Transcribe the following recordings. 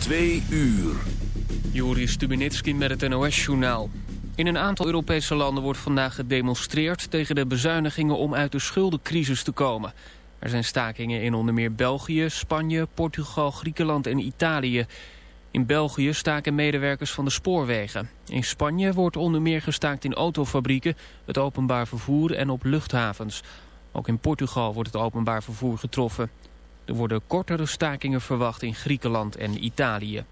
Twee uur. Juri Stubenitski met het NOS-journaal. In een aantal Europese landen wordt vandaag gedemonstreerd... tegen de bezuinigingen om uit de schuldencrisis te komen. Er zijn stakingen in onder meer België, Spanje, Portugal, Griekenland en Italië. In België staken medewerkers van de spoorwegen. In Spanje wordt onder meer gestaakt in autofabrieken... het openbaar vervoer en op luchthavens. Ook in Portugal wordt het openbaar vervoer getroffen. Er worden kortere stakingen verwacht in Griekenland en Italië.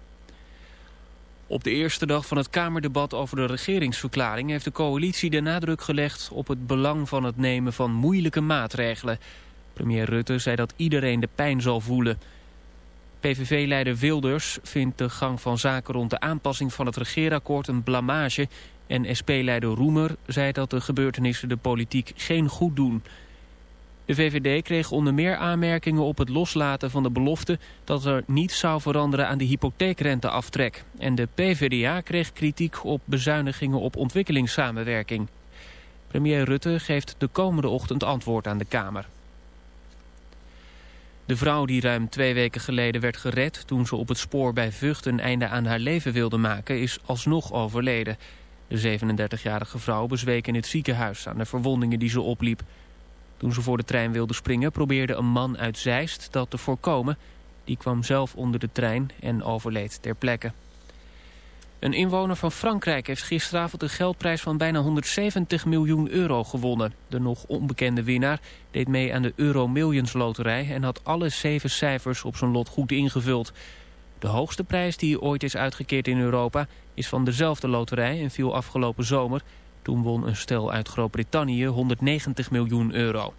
Op de eerste dag van het Kamerdebat over de regeringsverklaring... heeft de coalitie de nadruk gelegd op het belang van het nemen van moeilijke maatregelen. Premier Rutte zei dat iedereen de pijn zal voelen. PVV-leider Wilders vindt de gang van zaken rond de aanpassing van het regeerakkoord een blamage... en SP-leider Roemer zei dat de gebeurtenissen de politiek geen goed doen... De VVD kreeg onder meer aanmerkingen op het loslaten van de belofte dat er niets zou veranderen aan de hypotheekrenteaftrek. En de PvdA kreeg kritiek op bezuinigingen op ontwikkelingssamenwerking. Premier Rutte geeft de komende ochtend antwoord aan de Kamer. De vrouw die ruim twee weken geleden werd gered toen ze op het spoor bij Vught een einde aan haar leven wilde maken is alsnog overleden. De 37-jarige vrouw bezweek in het ziekenhuis aan de verwondingen die ze opliep. Toen ze voor de trein wilde springen probeerde een man uit Zeist dat te voorkomen. Die kwam zelf onder de trein en overleed ter plekke. Een inwoner van Frankrijk heeft gisteravond een geldprijs van bijna 170 miljoen euro gewonnen. De nog onbekende winnaar deed mee aan de Euro Millions loterij en had alle zeven cijfers op zijn lot goed ingevuld. De hoogste prijs die ooit is uitgekeerd in Europa is van dezelfde loterij en viel afgelopen zomer toen won een stel uit Groot-Brittannië 190 miljoen euro.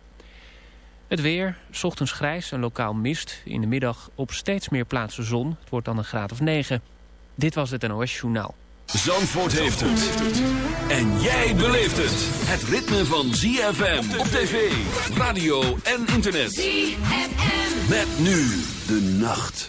Het weer, ochtends grijs en lokaal mist. In de middag op steeds meer plaatsen zon. Het wordt dan een graad of 9. Dit was het NOS Journaal. Zandvoort heeft het. En jij beleeft het. Het ritme van ZFM op tv, radio en internet. ZFM. Met nu de nacht.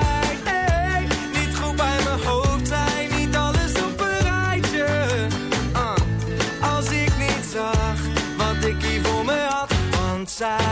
want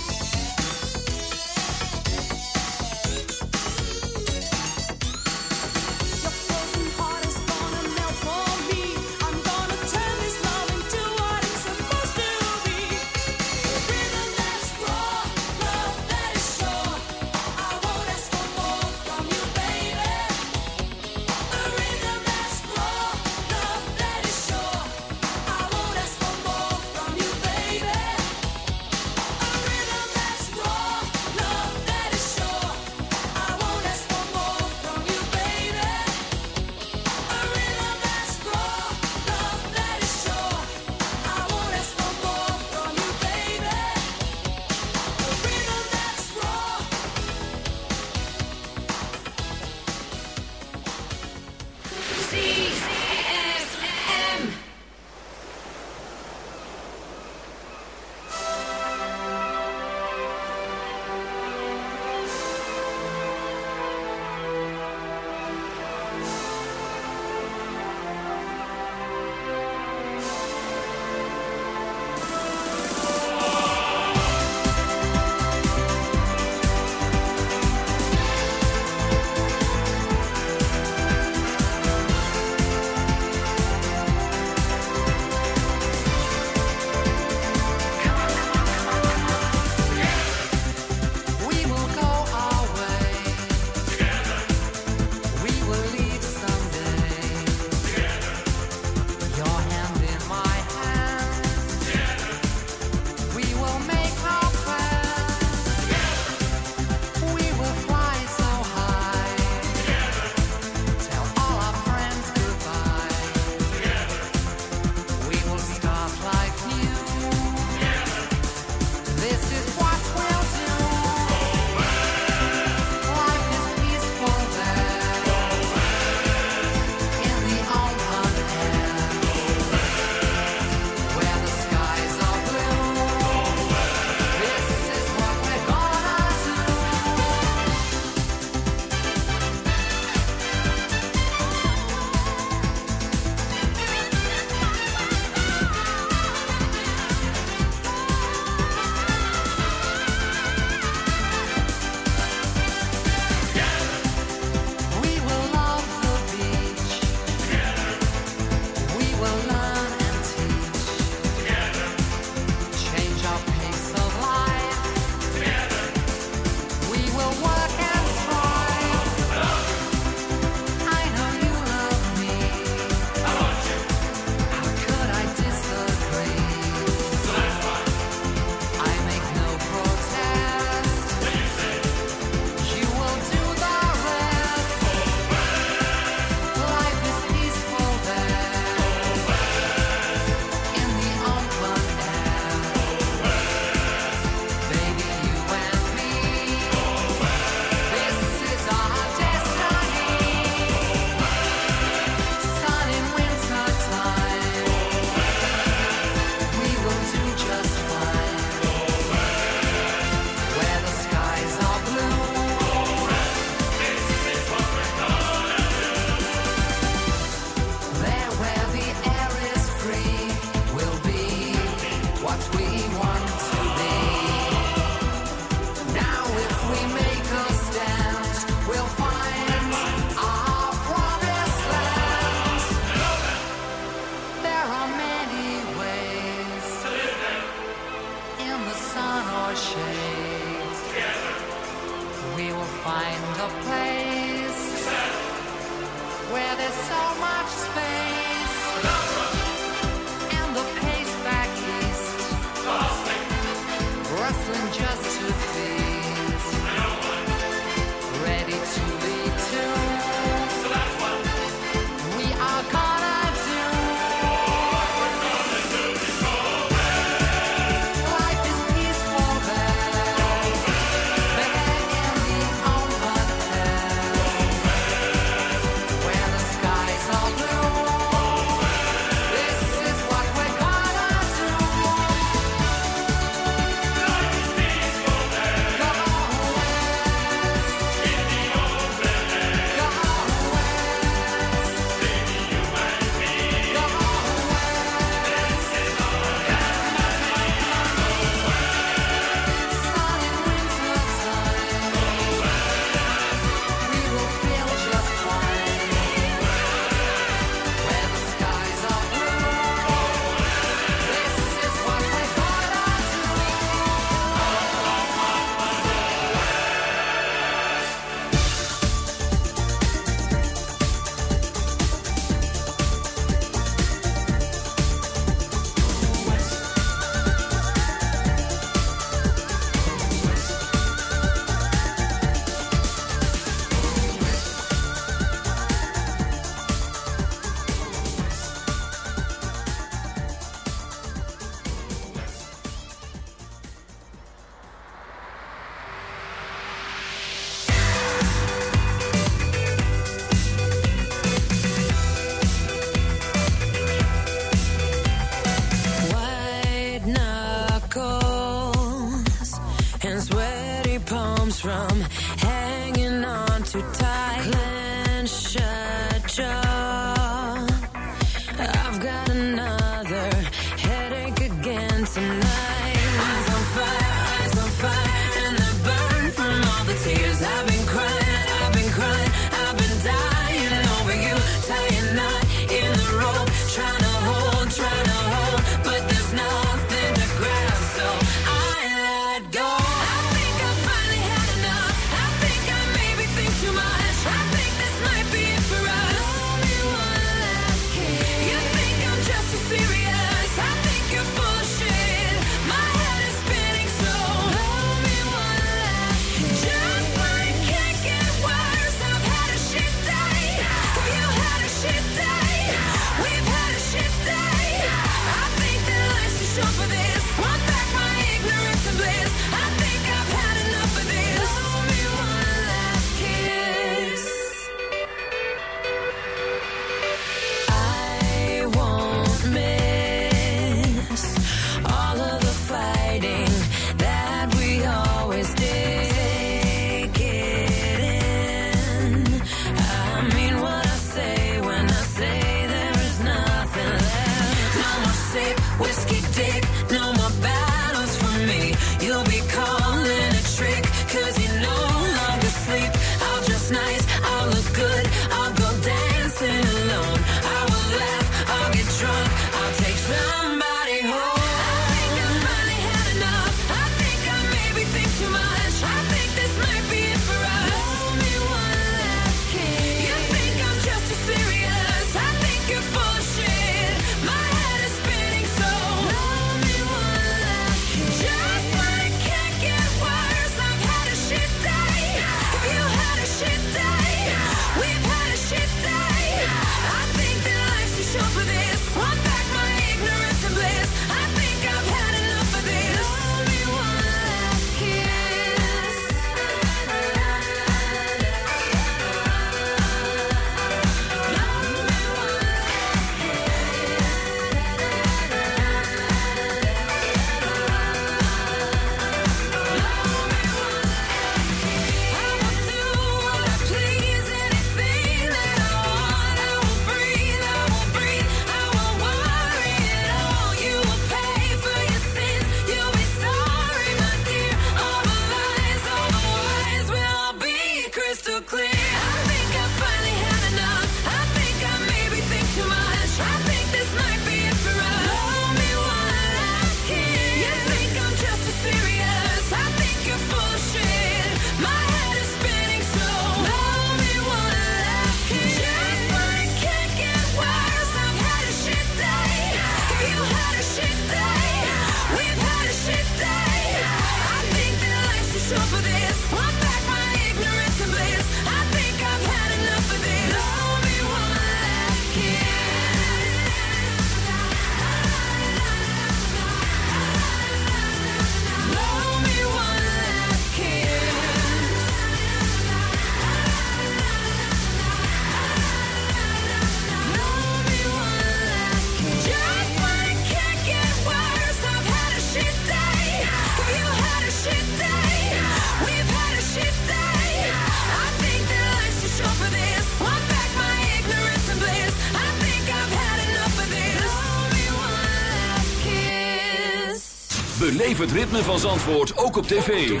het ritme van Zandvoort ook op tv.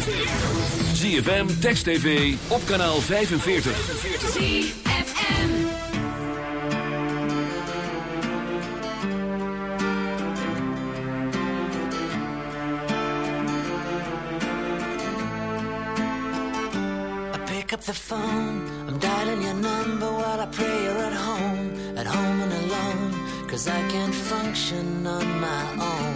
ZFM, Text TV, op kanaal 45. ZFM. I pick up the phone, I'm dialing your number while I pray you're at home, at home and alone, cause I can't function on my own.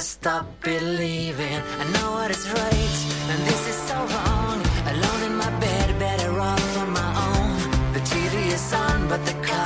Stop believing. I know what is right, and this is so wrong. Alone in my bed, better off on my own. The TV is on, but the colors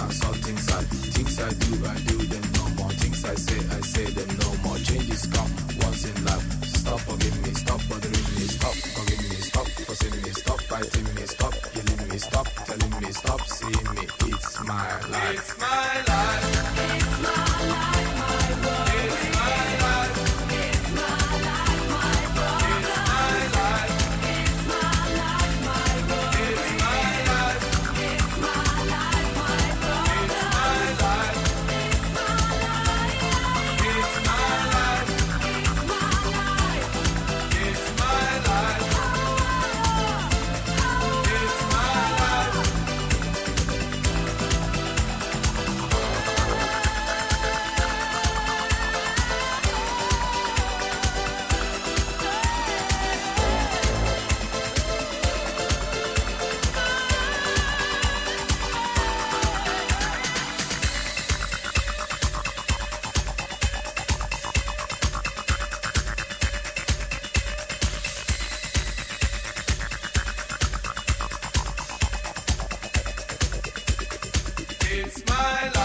And saw things I things I do, I do smile.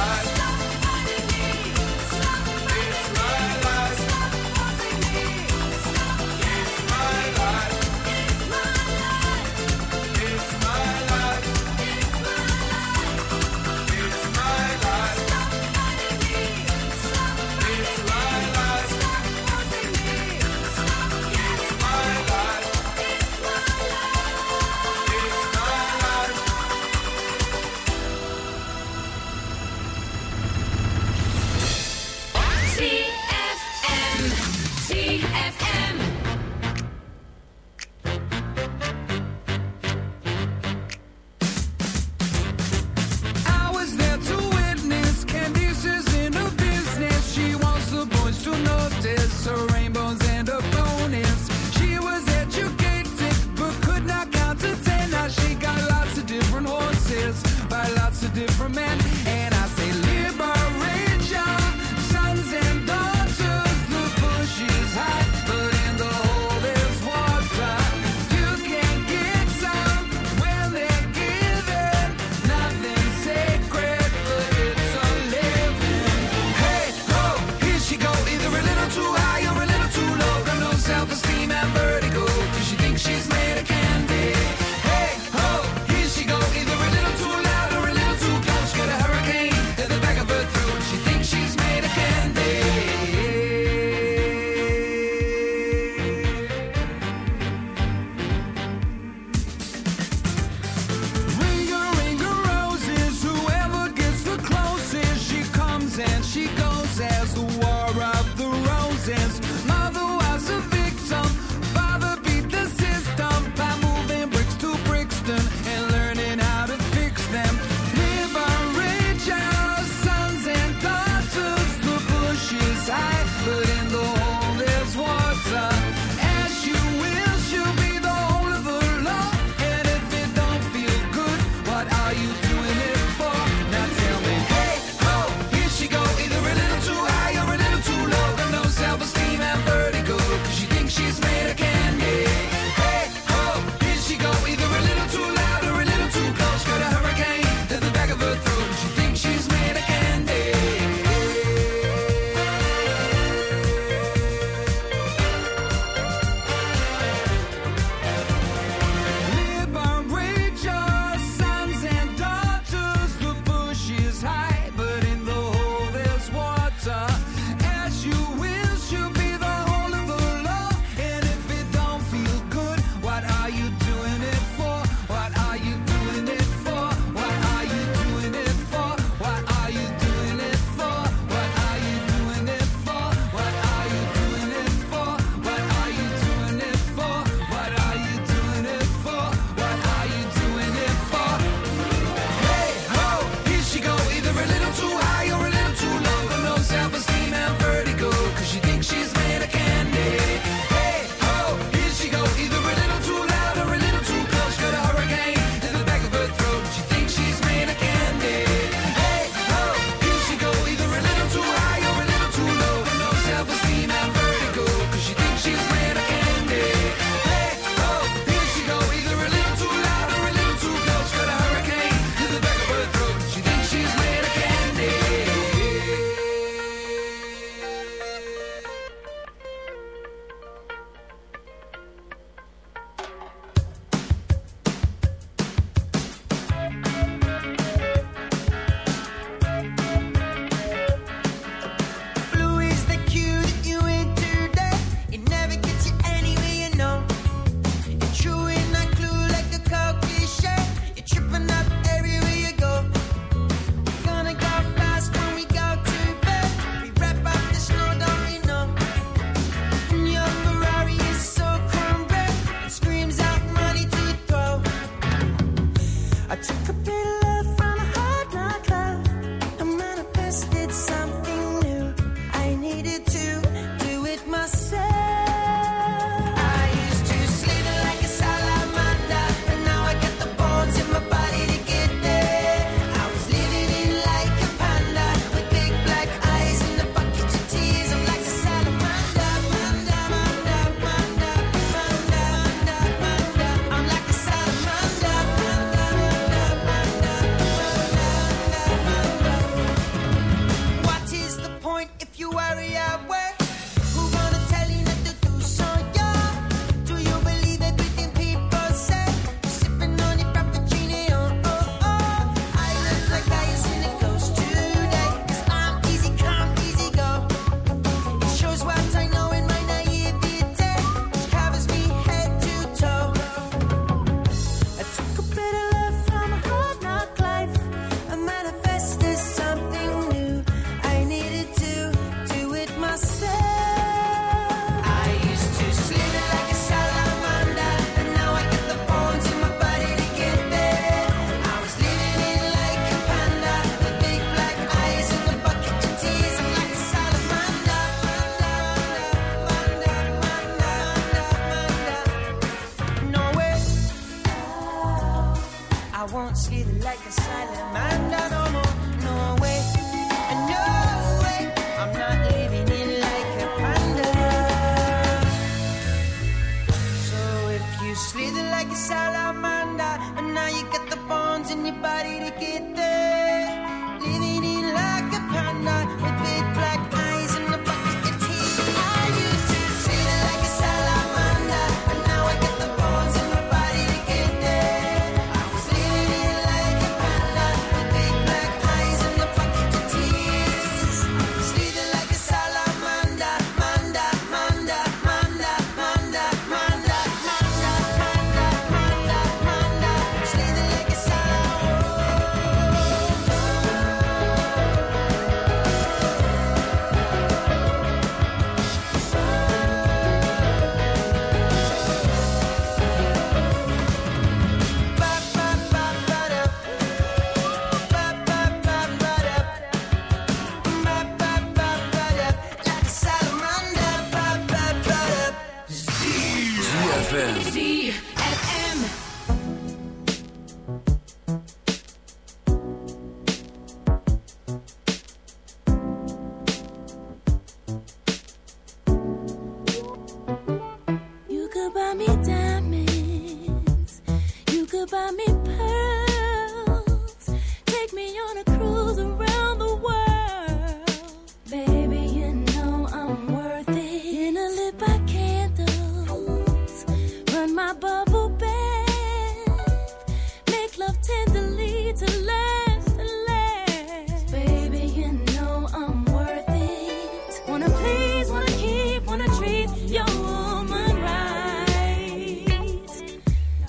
take me on a cruise around the world. Baby, you know I'm worth it. In a lit by candles, run my bubble bath, make love tenderly to last and last. Baby, you know I'm worth it. Wanna please, wanna keep, wanna treat your woman right.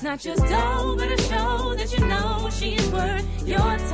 Not just dough, but a show that you know she's worth your time.